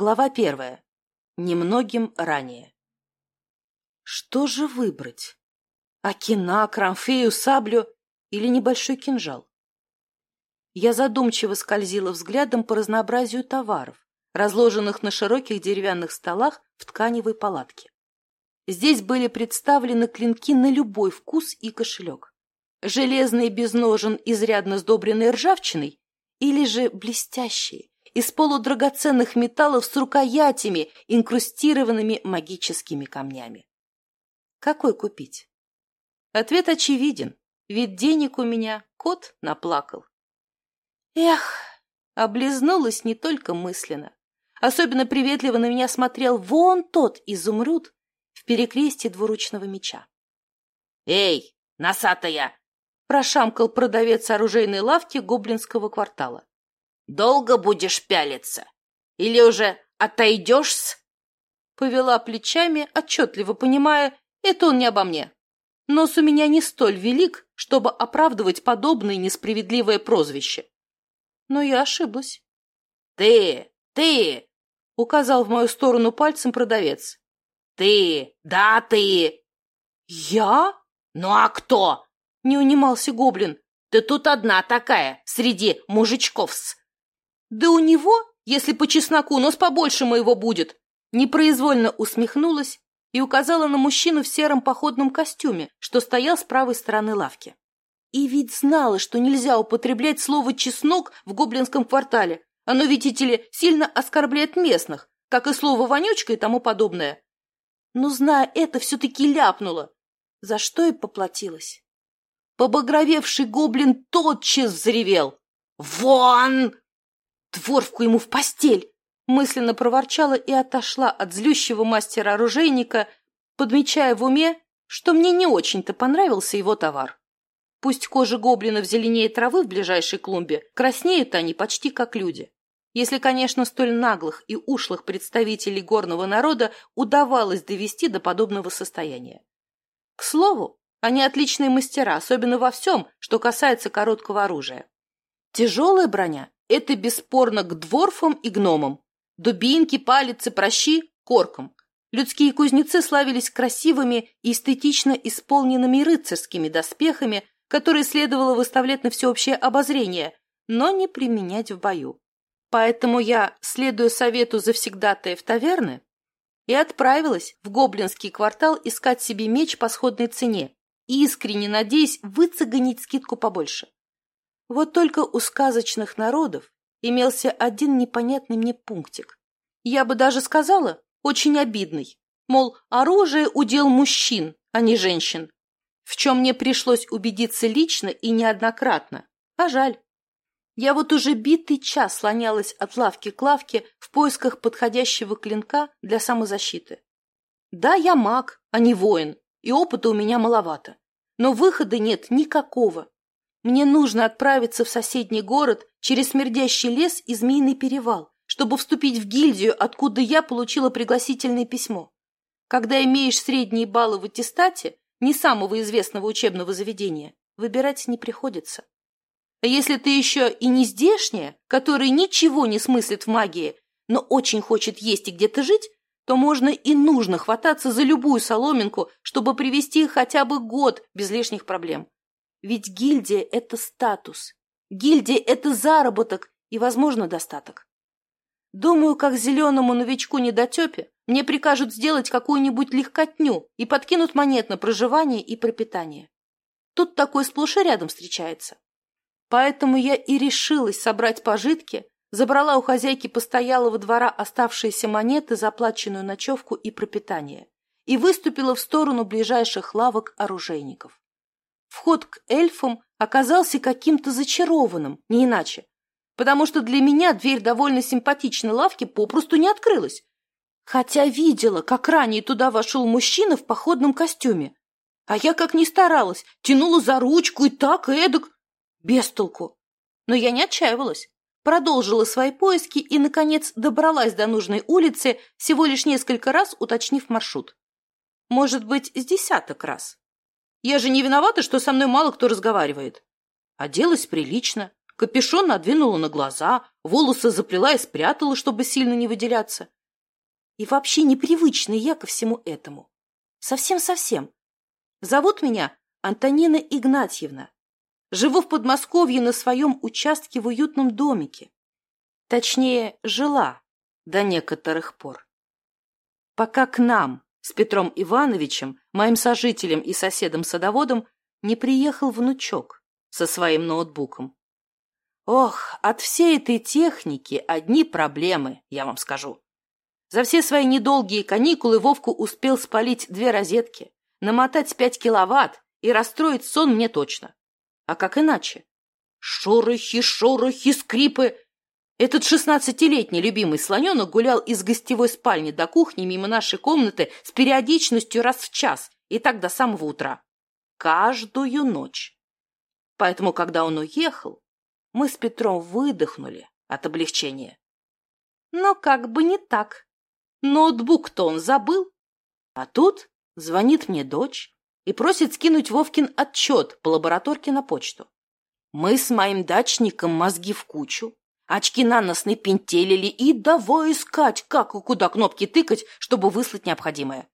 Глава первая. Немногим ранее. Что же выбрать? Акина, крамфею, саблю или небольшой кинжал? Я задумчиво скользила взглядом по разнообразию товаров, разложенных на широких деревянных столах в тканевой палатке. Здесь были представлены клинки на любой вкус и кошелек. Железный без ножен, изрядно сдобренный ржавчиной, или же блестящие, из полудрагоценных металлов с рукоятями, инкрустированными магическими камнями. Какой купить? Ответ очевиден, ведь денег у меня кот наплакал. Эх, облизнулась не только мысленно. Особенно приветливо на меня смотрел вон тот изумруд в перекрестии двуручного меча. «Эй, носатая!» – прошамкал продавец оружейной лавки гоблинского квартала. долго будешь пялиться? Или уже отойдешь с...» Повела плечами, отчетливо понимая, это он не обо мне. Нос у меня не столь велик, чтобы оправдывать подобное несправедливое прозвище. Но я ошиблась. «Ты! Ты!» — указал в мою сторону пальцем продавец. «Ты! Да, ты!» «Я? Ну а кто?» — не унимался гоблин. «Ты тут одна такая, среди мужичков-с. Да у него, если по чесноку, нос побольше моего будет. Непроизвольно усмехнулась и указала на мужчину в сером походном костюме, что стоял с правой стороны лавки. И ведь знала, что нельзя употреблять слово «чеснок» в гоблинском квартале. Оно, видите ли, сильно оскорбляет местных, как и слово «вонючка» и тому подобное. Но, зная это, все-таки ляпнула, за что и поплатилась. Побагровевший гоблин тотчас взревел. «Вон!» ему в постель!» мысленно проворчала и отошла от злющего мастера-оружейника, подмечая в уме, что мне не очень-то понравился его товар. Пусть кожа гоблинов зеленее травы в ближайшей клумбе, краснеют они почти как люди. Если, конечно, столь наглых и ушлых представителей горного народа удавалось довести до подобного состояния. К слову, они отличные мастера, особенно во всем, что касается короткого оружия. Тяжелая броня это бесспорно к дворфам и гномам. Дубинки, палицы, прощи – коркам. Людские кузнецы славились красивыми и эстетично исполненными рыцарскими доспехами, которые следовало выставлять на всеобщее обозрение, но не применять в бою. Поэтому я, следуя совету завсегдатаев таверны, и отправилась в гоблинский квартал искать себе меч по сходной цене, искренне надеясь выцегонить скидку побольше. Вот только у сказочных народов имелся один непонятный мне пунктик. Я бы даже сказала, очень обидный. Мол, оружие – удел мужчин, а не женщин. В чем мне пришлось убедиться лично и неоднократно. А жаль. Я вот уже битый час слонялась от лавки к лавке в поисках подходящего клинка для самозащиты. Да, я маг, а не воин, и опыта у меня маловато. Но выхода нет никакого. Мне нужно отправиться в соседний город через смердящий лес и змеиный перевал, чтобы вступить в гильдию, откуда я получила пригласительное письмо. Когда имеешь средние баллы в аттестате, не самого известного учебного заведения, выбирать не приходится. А если ты еще и не здешняя, которая ничего не смыслит в магии, но очень хочет есть и где-то жить, то можно и нужно хвататься за любую соломинку, чтобы привести хотя бы год без лишних проблем. Ведь гильдия – это статус. Гильдия – это заработок и, возможно, достаток. Думаю, как зеленому новичку недотепе мне прикажут сделать какую-нибудь легкотню и подкинут монет на проживание и пропитание. Тут такой сплошь и рядом встречается. Поэтому я и решилась собрать пожитки, забрала у хозяйки постоялого двора оставшиеся монеты, заплаченную ночевку и пропитание, и выступила в сторону ближайших лавок оружейников вход к эльфам оказался каким-то зачарованным, не иначе. Потому что для меня дверь довольно симпатичной лавки попросту не открылась. Хотя видела, как ранее туда вошел мужчина в походном костюме. А я как ни старалась, тянула за ручку и так, и эдак. Без толку. Но я не отчаивалась. Продолжила свои поиски и, наконец, добралась до нужной улицы, всего лишь несколько раз уточнив маршрут. Может быть, с десяток раз. Я же не виновата, что со мной мало кто разговаривает. Оделась прилично, капюшон надвинула на глаза, волосы заплела и спрятала, чтобы сильно не выделяться. И вообще непривычна я ко всему этому. Совсем-совсем. Зовут меня Антонина Игнатьевна. Живу в Подмосковье на своем участке в уютном домике. Точнее, жила до некоторых пор. Пока к нам с Петром Ивановичем, моим сожителем и соседом-садоводом, не приехал внучок со своим ноутбуком. Ох, от всей этой техники одни проблемы, я вам скажу. За все свои недолгие каникулы Вовку успел спалить две розетки, намотать пять киловатт и расстроить сон мне точно. А как иначе? Шорохи, шорохи, скрипы. Этот шестнадцатилетний любимый слоненок гулял из гостевой спальни до кухни мимо нашей комнаты с периодичностью раз в час и так до самого утра. Каждую ночь. Поэтому, когда он уехал, мы с Петром выдохнули от облегчения. Но как бы не так. Ноутбук-то он забыл. А тут звонит мне дочь и просит скинуть Вовкин отчет по лабораторке на почту. Мы с моим дачником мозги в кучу, Очки на нос и давай искать, как и куда кнопки тыкать, чтобы выслать необходимое.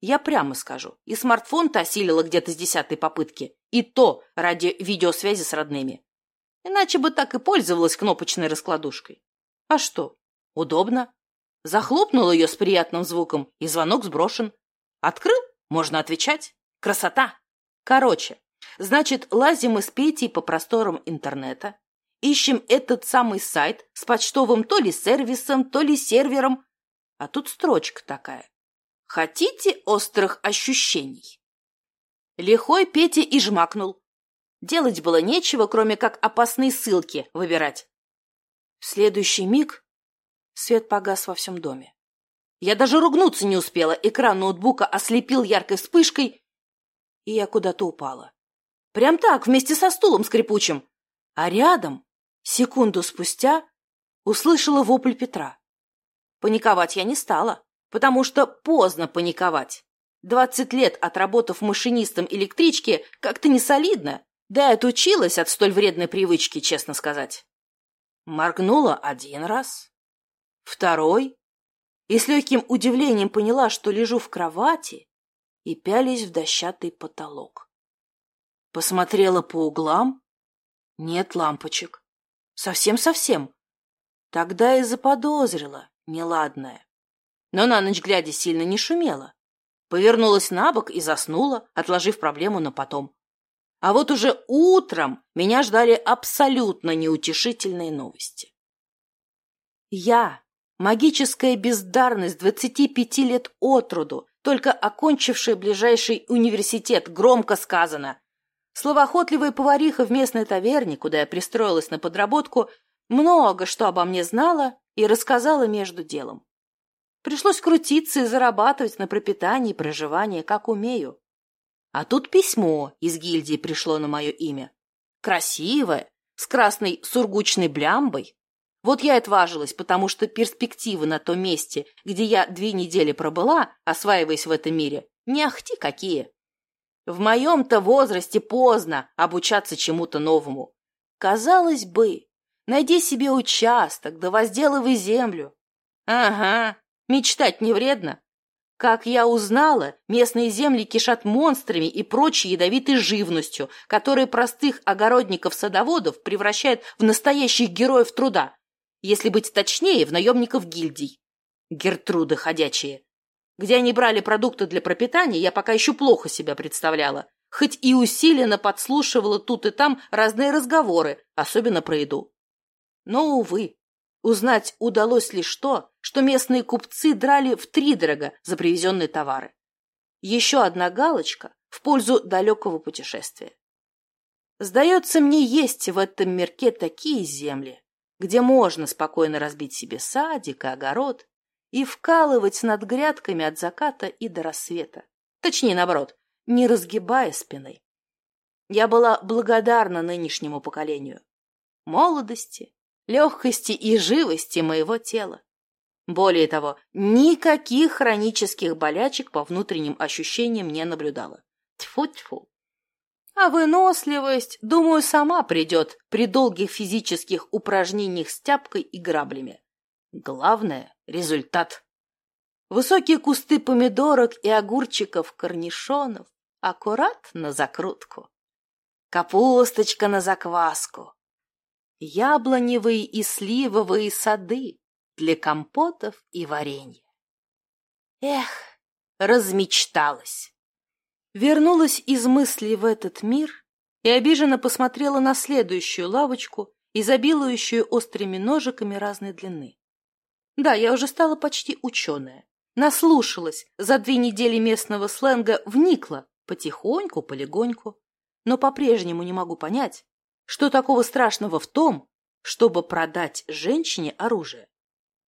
Я прямо скажу, и смартфон-то осилила где-то с десятой попытки, и то ради видеосвязи с родными. Иначе бы так и пользовалась кнопочной раскладушкой. А что? Удобно. Захлопнул ее с приятным звуком, и звонок сброшен. Открыл? Можно отвечать. Красота! Короче, значит, лазим мы с Петей по просторам интернета, Ищем этот самый сайт с почтовым то ли сервисом, то ли сервером. А тут строчка такая. Хотите острых ощущений? Лихой Петя и жмакнул. Делать было нечего, кроме как опасные ссылки выбирать. В следующий миг свет погас во всем доме. Я даже ругнуться не успела, экран ноутбука ослепил яркой вспышкой, и я куда-то упала. Прям так, вместе со стулом скрипучим. А рядом Секунду спустя услышала вопль Петра. Паниковать я не стала, потому что поздно паниковать. Двадцать лет отработав машинистом электрички как-то не солидно, да и отучилась от столь вредной привычки, честно сказать. Моргнула один раз, второй, и с легким удивлением поняла, что лежу в кровати и пялись в дощатый потолок. Посмотрела по углам, нет лампочек. Совсем, совсем. Тогда и заподозрила неладное. Но на ночь глядя сильно не шумела. Повернулась на бок и заснула, отложив проблему на потом. А вот уже утром меня ждали абсолютно неутешительные новости. Я, магическая бездарность 25 лет от роду, только окончившая ближайший университет, громко сказано, Словоохотливая повариха в местной таверне, куда я пристроилась на подработку, много что обо мне знала и рассказала между делом. Пришлось крутиться и зарабатывать на пропитание и проживание, как умею. А тут письмо из гильдии пришло на мое имя. Красивое, с красной сургучной блямбой. Вот я и отважилась, потому что перспективы на том месте, где я две недели пробыла, осваиваясь в этом мире, не ахти какие. В моем-то возрасте поздно обучаться чему-то новому. Казалось бы, найди себе участок, да возделывай землю. Ага, мечтать не вредно. Как я узнала, местные земли кишат монстрами и прочей ядовитой живностью, которые простых огородников-садоводов превращают в настоящих героев труда, если быть точнее, в наемников гильдий. Гертруда ходячие. Где они брали продукты для пропитания, я пока еще плохо себя представляла, хоть и усиленно подслушивала тут и там разные разговоры, особенно про еду. Но, увы, Узнать удалось лишь то, что местные купцы драли втридорога за привезенные товары. Еще одна галочка в пользу далекого путешествия. Сдается мне, есть в этом мирке такие земли, где можно спокойно разбить себе садик и огород и вкалывать над грядками от заката и до рассвета. Точнее, наоборот, не разгибая спины. Я была благодарна нынешнему поколению. Молодости, легкости и живости моего тела. Более того, никаких хронических болячек по внутренним ощущениям не наблюдала. Тьфу-тьфу. А выносливость, думаю, сама придет при долгих физических упражнениях с тяпкой и граблями. Главное — результат. Высокие кусты помидорок и огурчиков, корнишонов, аккурат на закрутку. Капусточка на закваску. Яблоневые и сливовые сады для компотов и варенья. Эх, размечталась. Вернулась из мыслей в этот мир и обиженно посмотрела на следующую лавочку, изобилующую острыми ножиками разной длины. Да, я уже стала почти ученая. Наслушалась, за две недели местного сленга вникла, потихоньку, полегоньку. Но по-прежнему не могу понять, что такого страшного в том, чтобы продать женщине оружие.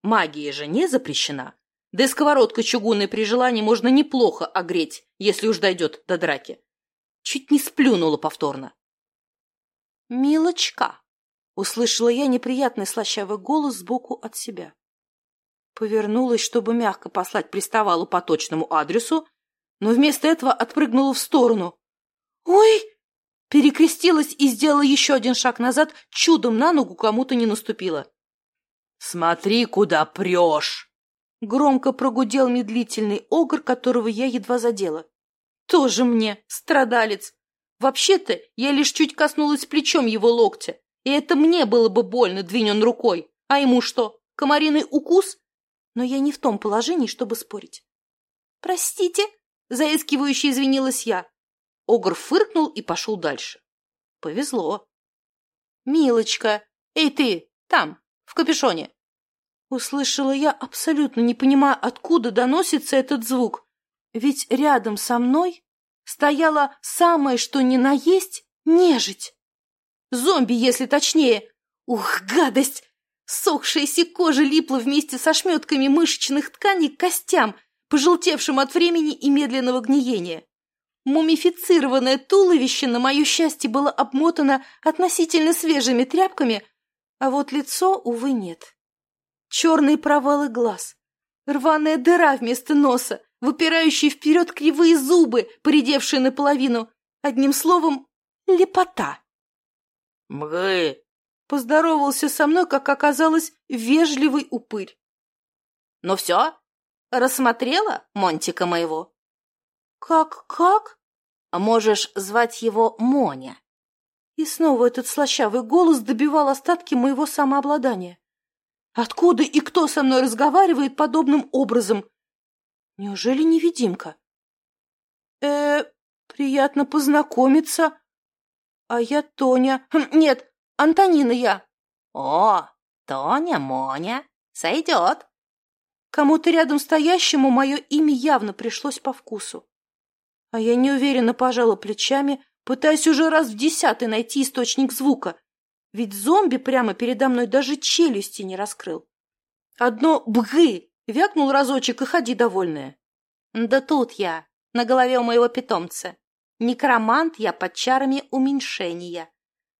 Магия же не запрещена. Да и сковородка чугунной при желании можно неплохо огреть, если уж дойдет до драки. Чуть не сплюнула повторно. «Милочка!» — услышала я неприятный слащавый голос сбоку от себя. Повернулась, чтобы мягко послать приставалу по точному адресу, но вместо этого отпрыгнула в сторону. «Ой!» Перекрестилась и сделала еще один шаг назад, чудом на ногу кому-то не наступила. «Смотри, куда прешь!» Громко прогудел медлительный огр, которого я едва задела. «Тоже мне, страдалец! Вообще-то я лишь чуть коснулась плечом его локтя, и это мне было бы больно, двинь он рукой. А ему что, комариный укус? но я не в том положении, чтобы спорить. «Простите!» – заискивающе извинилась я. Огр фыркнул и пошел дальше. Повезло. «Милочка! Эй ты! Там! В капюшоне!» Услышала я, абсолютно не понимая, откуда доносится этот звук. Ведь рядом со мной стояла самое что ни на есть нежить. Зомби, если точнее. Ух, гадость! Сохшаяся кожа липла вместе со шметками мышечных тканей к костям, пожелтевшим от времени и медленного гниения. Мумифицированное туловище, на мое счастье, было обмотано относительно свежими тряпками, а вот лицо, увы, нет. Черные провалы глаз, рваная дыра вместо носа, выпирающие вперед кривые зубы, поредевшие наполовину. Одним словом, лепота. «Мгы!» Поздоровался со мной, как оказалось, вежливый упырь. «Ну все? Рассмотрела Монтика моего?» «Как, как?» «А можешь звать его Моня». И снова этот слащавый голос добивал остатки моего самообладания. Откуда и кто со мной разговаривает подобным образом? Неужели невидимка? э приятно познакомиться. А я Тоня. Хм, нет, «Антонина я!» «О, Тоня, Моня, сойдет!» Кому-то рядом стоящему мое имя явно пришлось по вкусу. А я неуверенно пожала плечами, пытаясь уже раз в десятый найти источник звука, ведь зомби прямо передо мной даже челюсти не раскрыл. Одно «бгы» вякнул разочек и ходи довольная. «Да тут я, на голове у моего питомца. Некромант я под чарами уменьшения.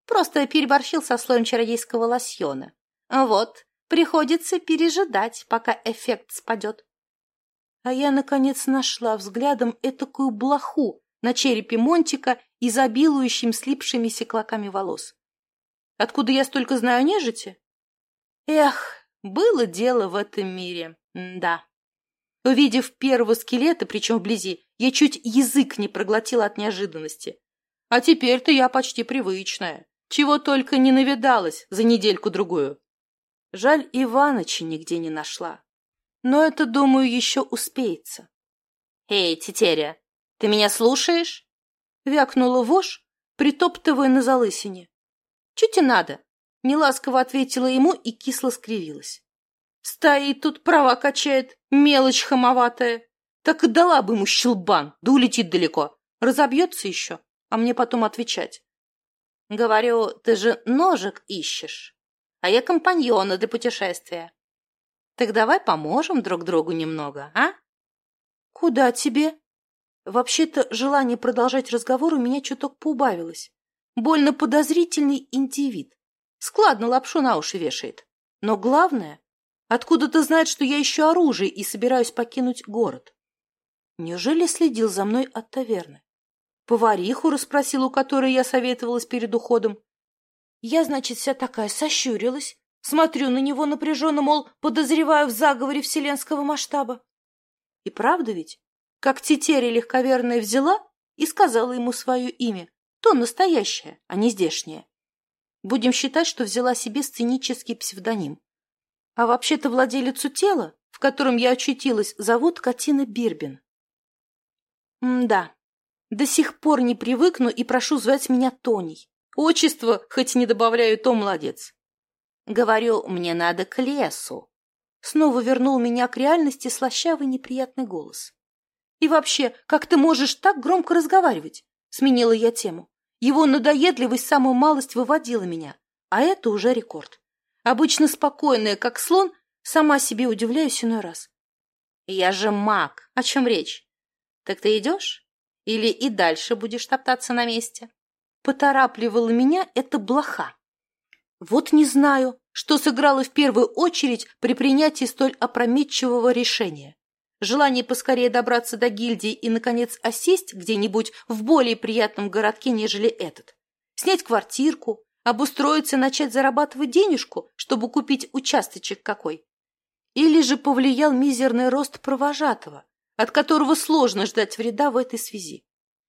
Просто переборщил со слоем чародейского лосьона. Вот, приходится пережидать, пока эффект спадет. А я, наконец, нашла взглядом этакую блоху на черепе Монтика, изобилующим слипшимися клоками волос. Откуда я столько знаю нежити? Эх, было дело в этом мире, да. Увидев первого скелета, причем вблизи, я чуть язык не проглотила от неожиданности. А теперь-то я почти привычная. Чего только не навидалась за недельку-другую. Жаль, Иваныча нигде не нашла. Но это, думаю, еще успеется. «Эй, тетеря, ты меня слушаешь?» Вякнула вож, притоптывая на залысине. «Чуть и надо!» — неласково ответила ему и кисло скривилась. «Стоит тут, права качает, мелочь хамоватая. Так и дала бы ему щелбан, да улетит далеко. Разобьется еще, а мне потом отвечать. «Говорю, ты же ножик ищешь, а я компаньона для путешествия. Так давай поможем друг другу немного, а? Куда тебе? Вообще-то желание продолжать разговор у меня чуток поубавилось. Больно подозрительный индивид. Складно лапшу на уши вешает. Но главное, откуда-то знает, что я ищу оружие и собираюсь покинуть город. Неужели следил за мной от таверны? Повариху расспросил, у которой я советовалась перед уходом. Я, значит, вся такая сощурилась, смотрю на него напряженно, мол, подозреваю в заговоре вселенского масштаба. И правда ведь, как тетеря легковерная взяла и сказала ему свое имя, то настоящее, а не здешнее. Будем считать, что взяла себе сценический псевдоним. А вообще-то владелицу тела, в котором я очутилась, зовут Катина Бирбин. М-да, до сих пор не привыкну и прошу звать меня Тоней. Отчество, хоть не добавляю, то молодец. Говорю, мне надо к лесу. Снова вернул меня к реальности слащавый неприятный голос. И вообще, как ты можешь так громко разговаривать? Сменила я тему. Его надоедливость самую малость выводила меня, а это уже рекорд. Обычно спокойная, как слон, сама себе удивляюсь иной раз. Я же маг, о чем речь? Так ты идешь? Или и дальше будешь топтаться на месте?» Поторапливала меня эта блоха. «Вот не знаю, что сыграло в первую очередь при принятии столь опрометчивого решения. Желание поскорее добраться до гильдии и, наконец, осесть где-нибудь в более приятном городке, нежели этот. Снять квартирку, обустроиться, начать зарабатывать денежку, чтобы купить участочек какой. Или же повлиял мизерный рост провожатого, от которого сложно ждать вреда в этой связи.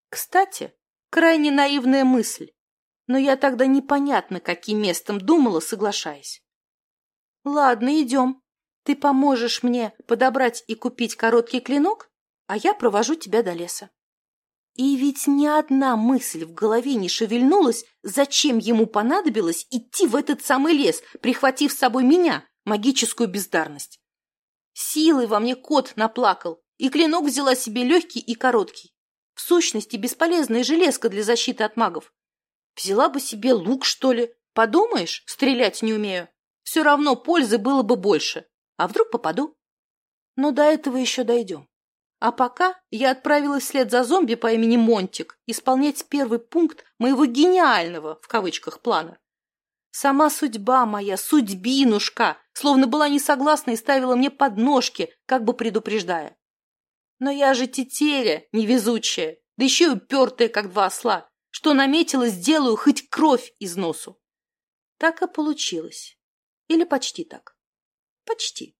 Кстати, крайне наивная мысль, но я тогда непонятно, каким местом думала, соглашаясь. Ладно, идем. Ты поможешь мне подобрать и купить короткий клинок, а я провожу тебя до леса. И ведь ни одна мысль в голове не шевельнулась, зачем ему понадобилось идти в этот самый лес, прихватив с собой меня, магическую бездарность. Силой во мне кот наплакал, и клинок взяла себе легкий и короткий. В сущности, бесполезная железка для защиты от магов. Взяла бы себе лук, что ли. Подумаешь, стрелять не умею. Все равно пользы было бы больше. А вдруг попаду? Но до этого еще дойдем. А пока я отправилась вслед за зомби по имени Монтик исполнять первый пункт моего гениального, в кавычках, плана. Сама судьба моя, судьбинушка, словно была не согласна и ставила мне подножки, как бы предупреждая. Но я же тетеря, невезучая, да еще и упертая, как два осла, что наметила, сделаю хоть кровь из носу. Так и получилось. Или почти так. Почти.